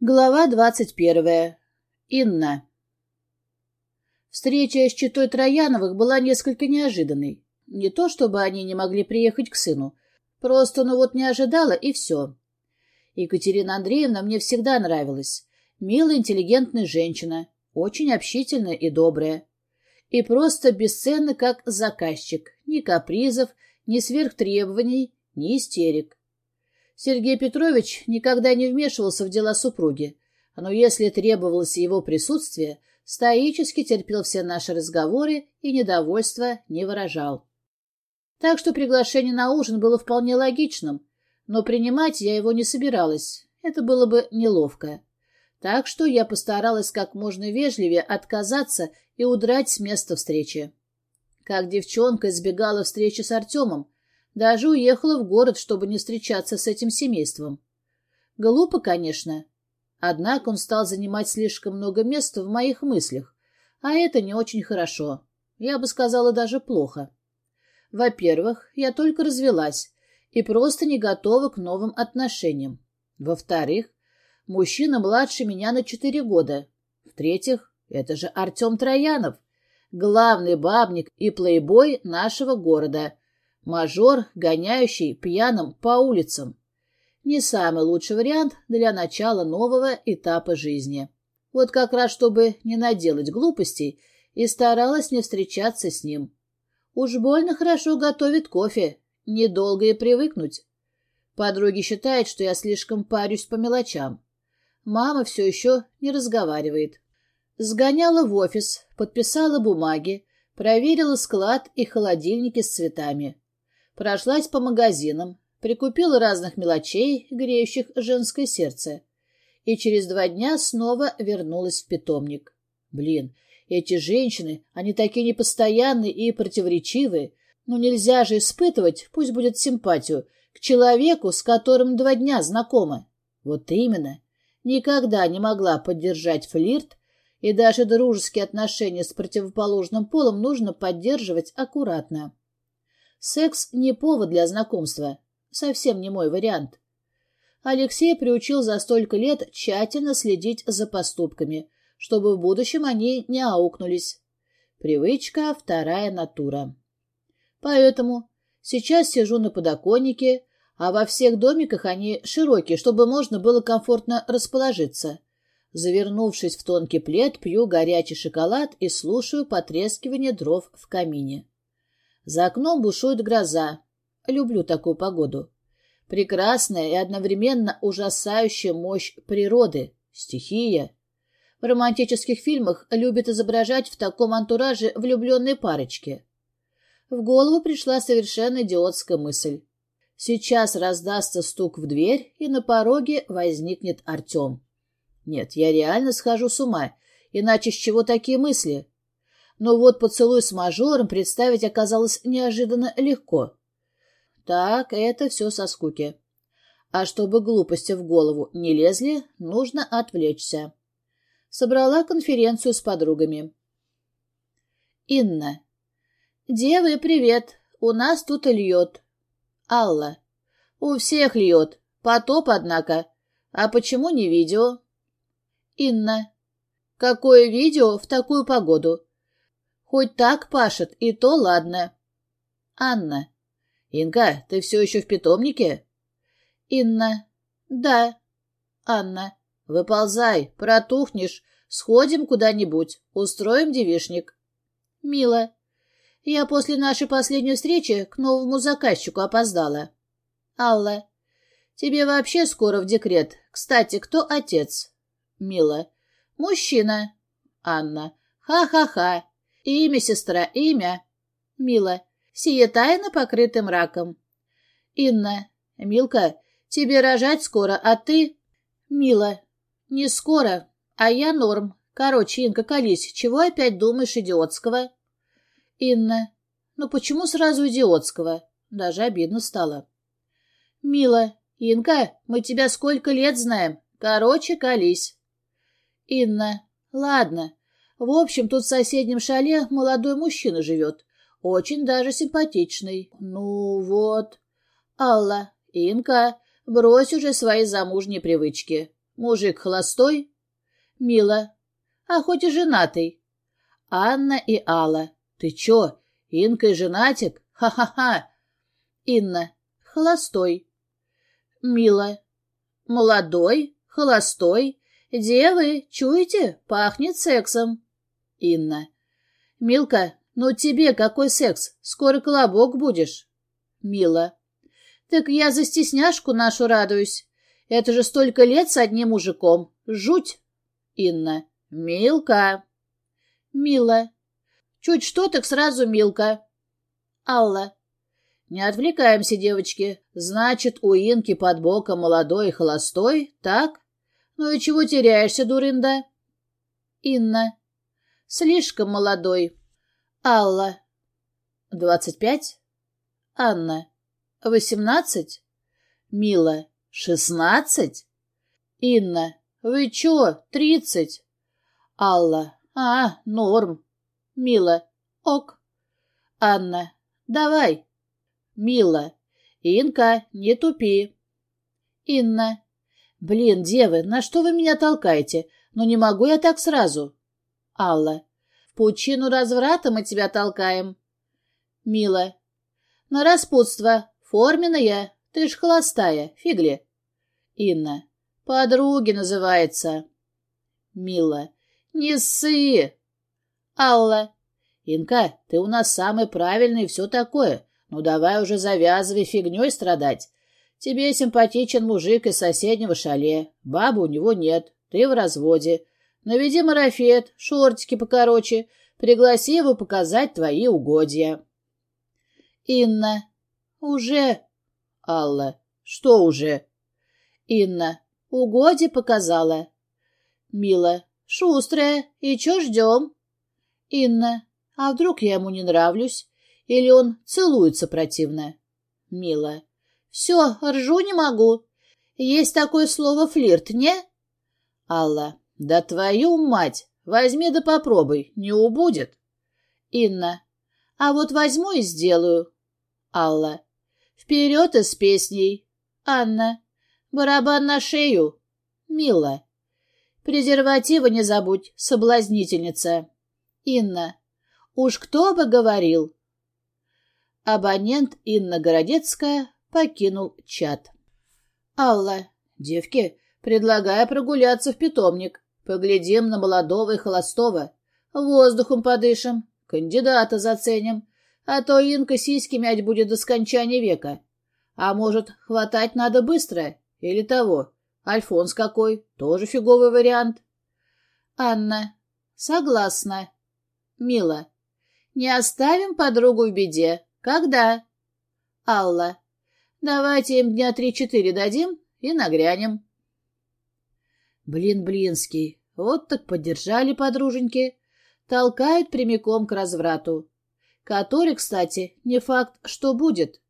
Глава двадцать первая. Инна. Встреча с читой Трояновых была несколько неожиданной. Не то, чтобы они не могли приехать к сыну. Просто, ну вот, не ожидала, и все. Екатерина Андреевна мне всегда нравилась. Милая, интеллигентная женщина, очень общительная и добрая. И просто бесценна как заказчик. Ни капризов, ни сверхтребований, ни истерик. Сергей Петрович никогда не вмешивался в дела супруги, но если требовалось его присутствие, стоически терпел все наши разговоры и недовольства не выражал. Так что приглашение на ужин было вполне логичным, но принимать я его не собиралась, это было бы неловко. Так что я постаралась как можно вежливее отказаться и удрать с места встречи. Как девчонка избегала встречи с Артемом, даже уехала в город, чтобы не встречаться с этим семейством. Глупо, конечно. Однако он стал занимать слишком много места в моих мыслях, а это не очень хорошо. Я бы сказала, даже плохо. Во-первых, я только развелась и просто не готова к новым отношениям. Во-вторых, мужчина младше меня на четыре года. В-третьих, это же Артем Троянов, главный бабник и плейбой нашего города, Мажор, гоняющий пьяным по улицам. Не самый лучший вариант для начала нового этапа жизни. Вот как раз, чтобы не наделать глупостей, и старалась не встречаться с ним. Уж больно хорошо готовит кофе, недолго и привыкнуть. Подруги считают, что я слишком парюсь по мелочам. Мама все еще не разговаривает. Сгоняла в офис, подписала бумаги, проверила склад и холодильники с цветами. Прошлась по магазинам, прикупила разных мелочей, греющих женское сердце. И через два дня снова вернулась в питомник. Блин, эти женщины, они такие непостоянные и противоречивые. Ну нельзя же испытывать, пусть будет симпатию, к человеку, с которым два дня знакомы. Вот именно. Никогда не могла поддержать флирт, и даже дружеские отношения с противоположным полом нужно поддерживать аккуратно. Секс не повод для знакомства. Совсем не мой вариант. Алексей приучил за столько лет тщательно следить за поступками, чтобы в будущем они не аукнулись. Привычка — вторая натура. Поэтому сейчас сижу на подоконнике, а во всех домиках они широкие, чтобы можно было комфортно расположиться. Завернувшись в тонкий плед, пью горячий шоколад и слушаю потрескивание дров в камине. За окном бушует гроза. Люблю такую погоду. Прекрасная и одновременно ужасающая мощь природы, стихия. В романтических фильмах любят изображать в таком антураже влюбленные парочки. В голову пришла совершенно идиотская мысль. Сейчас раздастся стук в дверь, и на пороге возникнет Артем. Нет, я реально схожу с ума, иначе с чего такие мысли? Но вот поцелуй с мажором представить оказалось неожиданно легко. Так, это все со скуки. А чтобы глупости в голову не лезли, нужно отвлечься. Собрала конференцию с подругами. Инна. Девы, привет. У нас тут льет. Алла. У всех льет. Потоп, однако. А почему не видео? Инна. Какое видео в такую погоду? Хоть так пашет, и то ладно. Анна. Инга, ты все еще в питомнике? Инна. Да. Анна. Выползай, протухнешь. Сходим куда-нибудь, устроим девишник. Мила. Я после нашей последней встречи к новому заказчику опоздала. Алла. Тебе вообще скоро в декрет. Кстати, кто отец? Мила. Мужчина. Анна. Ха-ха-ха. Имя, сестра, имя. Мила. Сие тайна покрыта мраком. Инна. Милка, тебе рожать скоро, а ты... Мила. Не скоро, а я норм. Короче, Инка, колись, чего опять думаешь идиотского? Инна. Ну почему сразу идиотского? Даже обидно стало. Мила. Инка, мы тебя сколько лет знаем. Короче, колись. Инна. Ладно, в общем, тут в соседнем шале молодой мужчина живет. Очень даже симпатичный. Ну вот. Алла, Инка, брось уже свои замужние привычки. Мужик холостой? Мила. А хоть и женатый. Анна и Алла. Ты чё, Инка и женатик? Ха-ха-ха. Инна. Холостой. Мила. Молодой, холостой. Девы, чуете, пахнет сексом. Инна. Милка, ну тебе какой секс? Скоро колобок будешь. Мила. Так я за стесняшку нашу радуюсь. Это же столько лет с одним мужиком. Жуть. Инна. Милка. Мила. Чуть что, так сразу Милка. Алла. Не отвлекаемся, девочки. Значит, у Инки под боком молодой и холостой, так? Ну и чего теряешься, дурында? Инна. Слишком молодой. Алла. Двадцать пять? Анна. Восемнадцать? Мила. Шестнадцать? Инна. Вы чё, тридцать? Алла. А, норм. Мила. Ок. Анна. Давай. Мила. Инка, не тупи. Инна. Блин, девы, на что вы меня толкаете? Ну не могу я так сразу. Алла. В пучину разврата мы тебя толкаем. Мила. На распутство. Форменная. Ты ж холостая. Фигли. Инна. Подруги называется. Мила. Не ссы. Алла. Инка, ты у нас самый правильный и все такое. Ну давай уже завязывай фигней страдать. Тебе симпатичен мужик из соседнего шале. Бабы у него нет. Ты в разводе. Наведи марафет, шортики покороче. Пригласи его показать твои угодья. Инна. Уже. Алла. Что уже? Инна. Угодья показала. Мила. Шустрая. И чё ждем? Инна. А вдруг я ему не нравлюсь? Или он целуется противно? Мила. Все, ржу не могу. Есть такое слово флирт, не? Алла. Да твою мать! Возьми да попробуй, не убудет. Инна. А вот возьму и сделаю. Алла. Вперед и с песней. Анна. Барабан на шею. Мила. Презерватива не забудь, соблазнительница. Инна. Уж кто бы говорил. Абонент Инна Городецкая покинул чат. Алла. Девки, предлагаю прогуляться в питомник. Поглядим на молодого и холостого. Воздухом подышим, кандидата заценим. А то Инка сиськи мять будет до скончания века. А может, хватать надо быстро? Или того? Альфонс какой, тоже фиговый вариант. Анна. Согласна. Мила. Не оставим подругу в беде. Когда? Алла. Давайте им дня три-четыре дадим и нагрянем. Блин, Блинский, вот так поддержали подруженьки. Толкают прямиком к разврату. Который, кстати, не факт, что будет.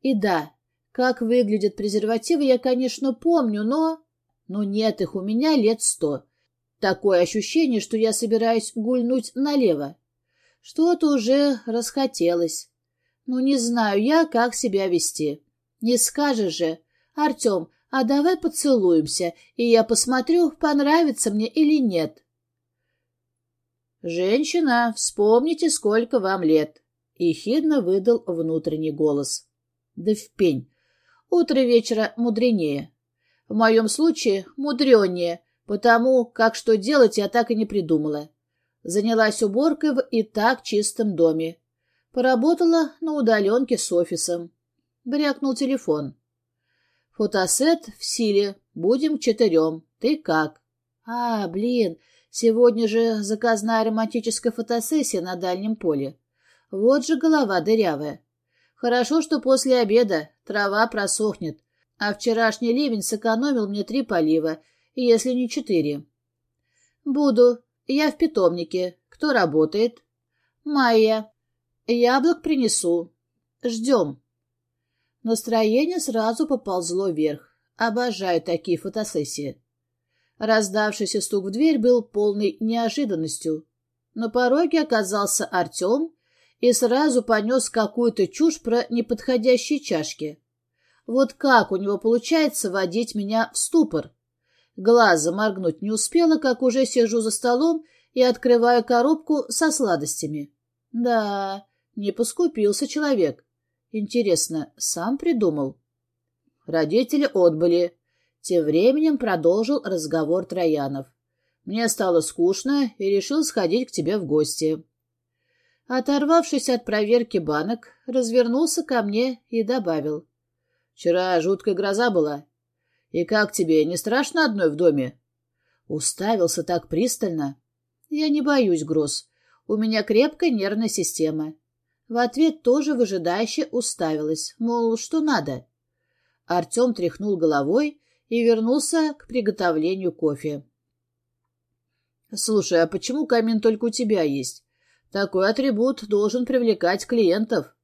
И да, как выглядят презервативы, я, конечно, помню, но... Но нет их у меня лет сто. Такое ощущение, что я собираюсь гульнуть налево. Что-то уже расхотелось. Ну, не знаю я, как себя вести. Не скажешь же, Артем, а давай поцелуемся, и я посмотрю, понравится мне или нет. Женщина, вспомните, сколько вам лет. Ехидно выдал внутренний голос. Да в пень. Утро вечера мудренее. В моем случае мудренее, потому как что делать я так и не придумала. Занялась уборкой в и так чистом доме. Поработала на удаленке с офисом. Брякнул телефон. Фотосет в силе. Будем четырем. Ты как? А, блин, сегодня же заказная романтическая фотосессия на дальнем поле. Вот же голова дырявая. Хорошо, что после обеда трава просохнет, а вчерашний ливень сэкономил мне три полива, если не четыре. Буду. Я в питомнике. Кто работает? Майя. Яблок принесу. Ждем. Настроение сразу поползло вверх. Обожаю такие фотосессии. Раздавшийся стук в дверь был полной неожиданностью. На пороге оказался Артем и сразу понес какую-то чушь про неподходящие чашки. Вот как у него получается водить меня в ступор? Глаза моргнуть не успела, как уже сижу за столом и открываю коробку со сладостями. Да, не поскупился человек. Интересно, сам придумал? Родители отбыли. Тем временем продолжил разговор Троянов. Мне стало скучно и решил сходить к тебе в гости. Оторвавшись от проверки банок, развернулся ко мне и добавил. «Вчера жуткая гроза была. И как тебе, не страшно одной в доме?» Уставился так пристально. «Я не боюсь гроз. У меня крепкая нервная система». В ответ тоже выжидающе уставилась, мол, что надо. Артем тряхнул головой и вернулся к приготовлению кофе. «Слушай, а почему камин только у тебя есть? Такой атрибут должен привлекать клиентов».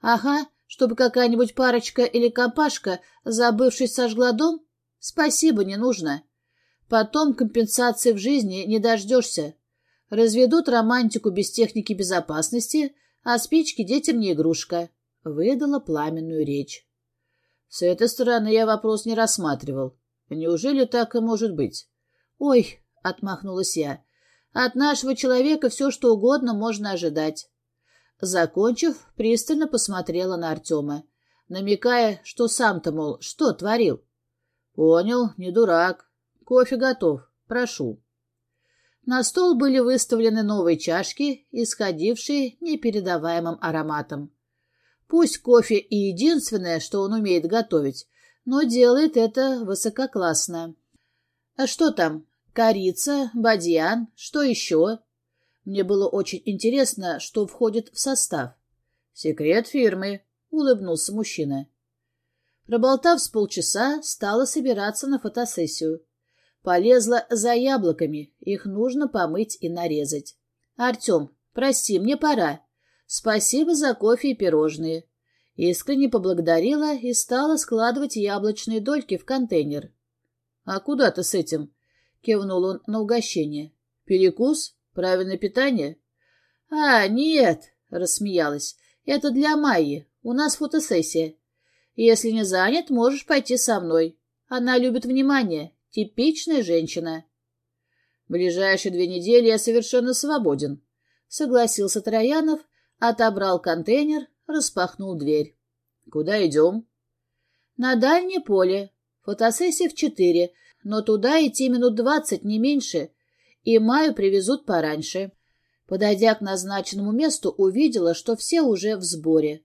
«Ага, чтобы какая-нибудь парочка или компашка, забывшись, сожгла дом? Спасибо, не нужно. Потом компенсации в жизни не дождешься. Разведут романтику без техники безопасности, а спички детям не игрушка». Выдала пламенную речь. С этой стороны я вопрос не рассматривал. Неужели так и может быть? Ой, — отмахнулась я. «От нашего человека все, что угодно можно ожидать». Закончив, пристально посмотрела на Артема, намекая, что сам-то, мол, что творил. «Понял, не дурак. Кофе готов. Прошу». На стол были выставлены новые чашки, исходившие непередаваемым ароматом. Пусть кофе и единственное, что он умеет готовить, но делает это высококлассно. «А что там?» Корица, бадьян, что еще? Мне было очень интересно, что входит в состав. Секрет фирмы, улыбнулся мужчина. Проболтав с полчаса, стала собираться на фотосессию. Полезла за яблоками, их нужно помыть и нарезать. «Артем, прости, мне пора. Спасибо за кофе и пирожные». Искренне поблагодарила и стала складывать яблочные дольки в контейнер. «А куда ты с этим?» кивнул он на угощение. Перекус? Правильное питание? А, нет, рассмеялась. Это для Майи. У нас фотосессия. Если не занят, можешь пойти со мной. Она любит внимание. Типичная женщина. Ближайшие две недели я совершенно свободен. Согласился Троянов, отобрал контейнер, распахнул дверь. Куда идем? На дальнее поле. Фотосессия в четыре но туда идти минут двадцать, не меньше, и Маю привезут пораньше. Подойдя к назначенному месту, увидела, что все уже в сборе.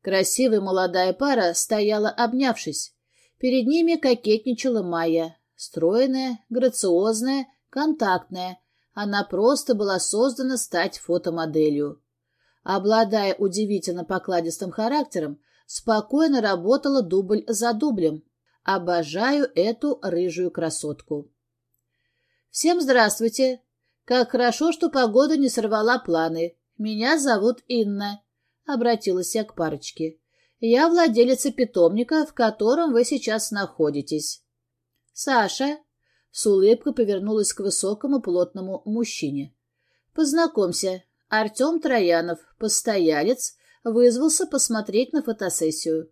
Красивая молодая пара стояла, обнявшись. Перед ними кокетничала Майя. Стройная, грациозная, контактная. Она просто была создана стать фотомоделью. Обладая удивительно покладистым характером, спокойно работала дубль за дублем. Обожаю эту рыжую красотку. Всем здравствуйте. Как хорошо, что погода не сорвала планы. Меня зовут Инна. Обратилась я к парочке. Я владелица питомника, в котором вы сейчас находитесь. Саша. С улыбкой повернулась к высокому плотному мужчине. Познакомься, Артем Троянов, постоялец, вызвался посмотреть на фотосессию.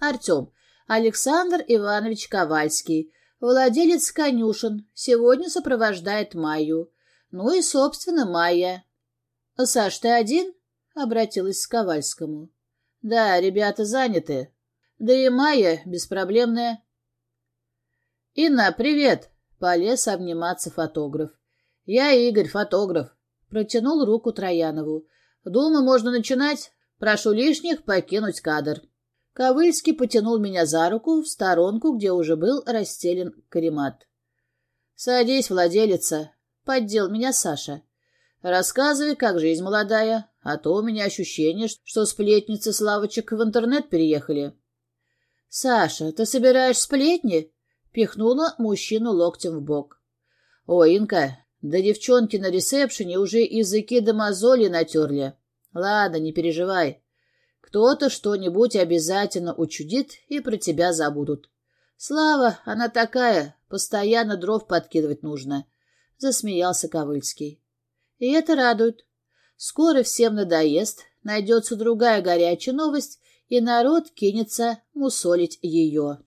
Артем, Александр Иванович Ковальский, владелец конюшен, сегодня сопровождает Майю. Ну и, собственно, Майя. — Саш, ты один? — обратилась к Ковальскому. — Да, ребята заняты. Да и Майя беспроблемная. — Инна, привет! — полез обниматься фотограф. — Я Игорь, фотограф. Протянул руку Троянову. — Думаю, можно начинать. Прошу лишних покинуть кадр. Ковыльский потянул меня за руку в сторонку, где уже был расстелен каремат. — Садись, владелица, — поддел меня Саша. — Рассказывай, как жизнь молодая, а то у меня ощущение, что сплетницы Славочек в интернет переехали. — Саша, ты собираешь сплетни? — пихнула мужчину локтем в бок. — О, Инка, да девчонки на ресепшене уже языки до мозоли натерли. Ладно, не переживай. Кто-то что-нибудь обязательно учудит и про тебя забудут. Слава, она такая, постоянно дров подкидывать нужно, — засмеялся Ковыльский. И это радует. Скоро всем надоест, найдется другая горячая новость, и народ кинется мусолить ее.